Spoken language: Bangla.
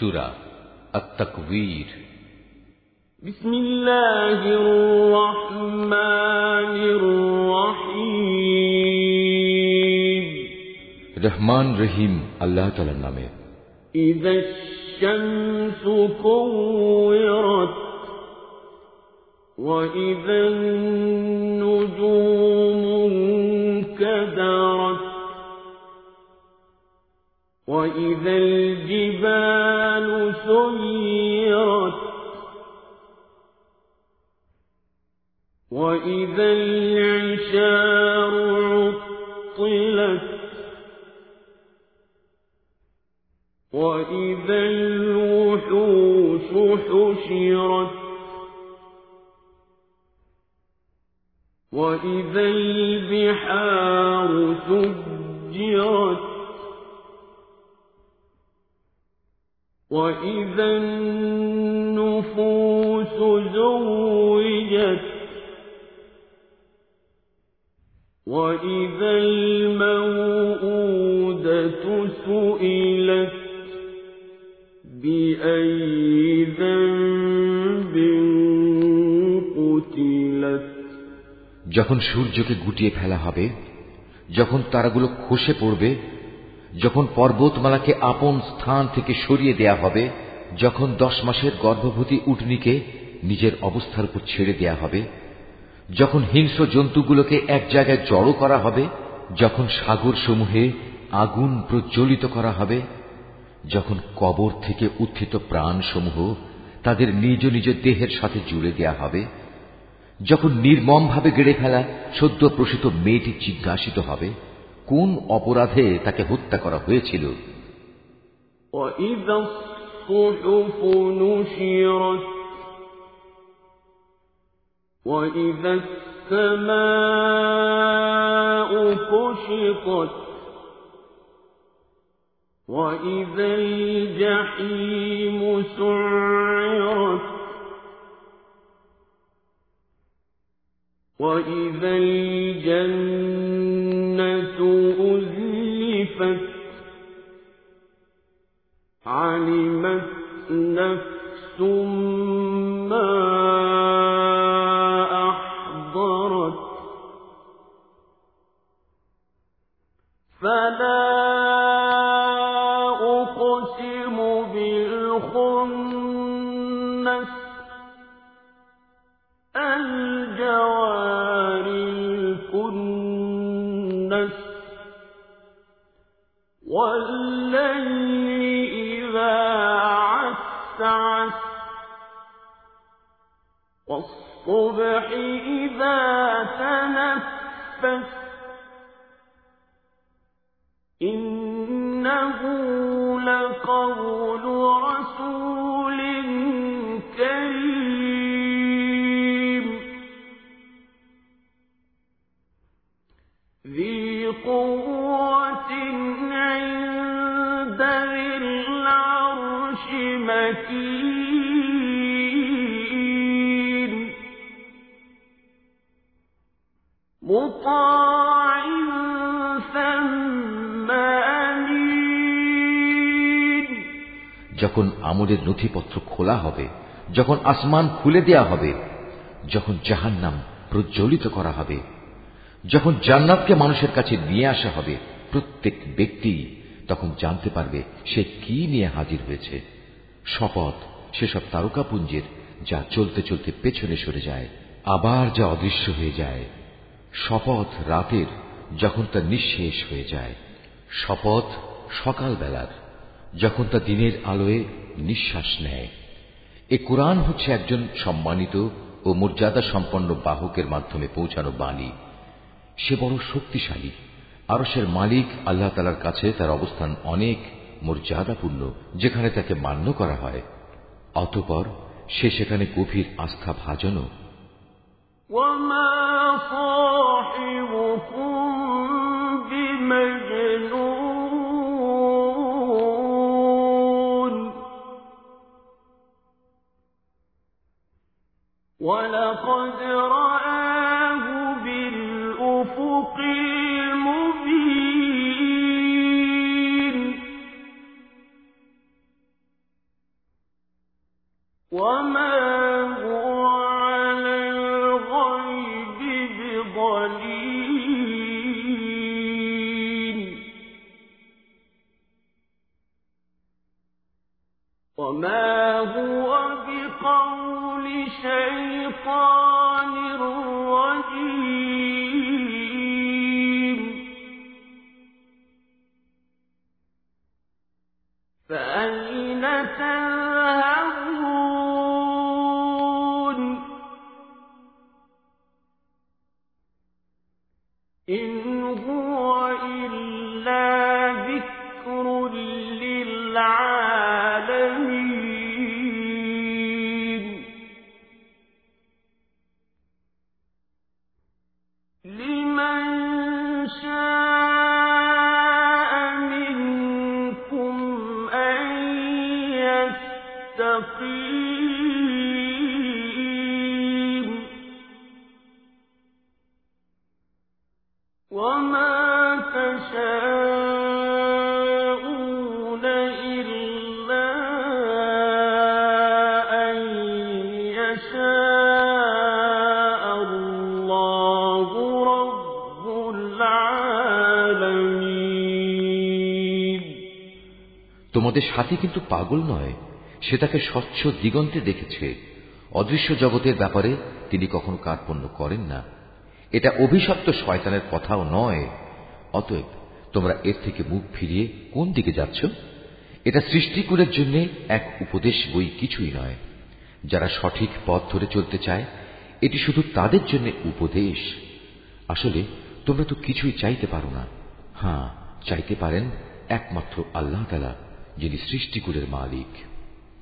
سورة التكوير. بسم الله الرحمن الرحيم. رحمن رحيم الله تعالى نامه. إذا الشمس كورت وإذا النجوم انكدرت وإذا الجبال سيرت وإذا العشار عطلت وإذا الوحوش حشرت وإذا البحار سجرت وإذا النفوس زوجت وإذا الموءودة سئلت بأي ذنب قتلت যখন সূর্যকে গুটিয়ে ফেলা হবে যখন তারাগুলো খসে পড়বে যখন পর্বতমালাকে আপন স্থান থেকে সরিয়ে দেয়া হবে, যখন দশ মাসের গর্ভবতী উটনিকে নিজের অবস্থার উপর ছেড়ে দেয়া হবে, যখন হিংস্র জন্তুগুলোকে এক জায়গায় জড়ো করা হবে, যখন সাগর সমূহে আগুন প্রজ্বলিত করা হবে, যখন কবর থেকে উত্থিত প্রাণসমূহ তাদের নিজ নিজ দেহের সাথে জুড়ে দেয়া হবে, যখন নির্মমভাবে গেড়ে ফেলা সদ্য প্রসূত মেয়েটি জিজ্ঞাসিত হবে কোন অপরাধে তাকে হত্যা করা হয়েছিল وإذا الصحف نشرت وإذا السماء كشطت وإذا الجحيم سعرت وإذا الجنة علمت نفس ما أحضرت فلا أقسم بالخنس الجوار الكنس والصبح إذا تنفس إنه لقول رسول كريم. ذي قوة عند العرش مكين. যখন আমলের নথিপত্র খোলা হবে, যখন আসমান খুলে দেয়া হবে, যখন জাহান্নাম প্রজ্বলিত করা হবে, যখন জান্নাতকে মানুষের কাছে নিয়ে আসা হবে প্রত্যেক ব্যক্তি, তখন জানতে পারবে সে কি নিয়ে হাজির হয়েছে। শপথ সেসব তারকাপুঞ্জের যা চলতে চলতে পেছনে সরে যায়, আবার যা অদৃশ্য হয়ে যায়। শপথ রাতের যখন তা নিঃশেষ হয়ে যায়। শপথ সকালবেলার, যখন তা দিনের আলোয় নিঃশ্বাস নেয়। এ কোরআন হচ্ছে একজন সম্মানিত ও মর্যাদা সম্পন্ন বাহকের মাধ্যমে পৌঁছানো বাণী। সে বড় শক্তিশালী আরসের মালিক আল্লাহ তালার কাছে তার অবস্থান অনেক মর্যাদাপূর্ণ, যেখানে তাকে মান্য করা হয়। অতপর সে সেখানে গভীর আস্থা ভাজনও। ولقد رآه بالأفق المبين وما هو على الغيب وما هو بقول شيطان رجيم فأين تذهبون তোমাদের সাথে কিন্তু পাগল নয়। সে তাকে স্বচ্ছ দিগন্তে দেখেছে। অদৃশ্য জগতের ব্যাপারে তিনি কখনো কার্পণ্য করেন না। এটা অভিশপ্ত শয়তানের কথাও নয়। অতএব তোমরা এর থেকে মুখ ফিরিয়ে কোন দিকে যাচ্ছ? এটা সৃষ্টিকুলের জন্য এক উপদেশ বই কিছুই নয়। যারা সঠিক পথ ধরে চলতে চায়, এটি শুধু তাদের জন্য উপদেশ। আসলে তোমরা তো কিছুই চাইতে পারো না। হ্যাঁ চাইতে পারেন একমাত্র আল্লাহ তালা যিনি সৃষ্টিকুলের মালিক।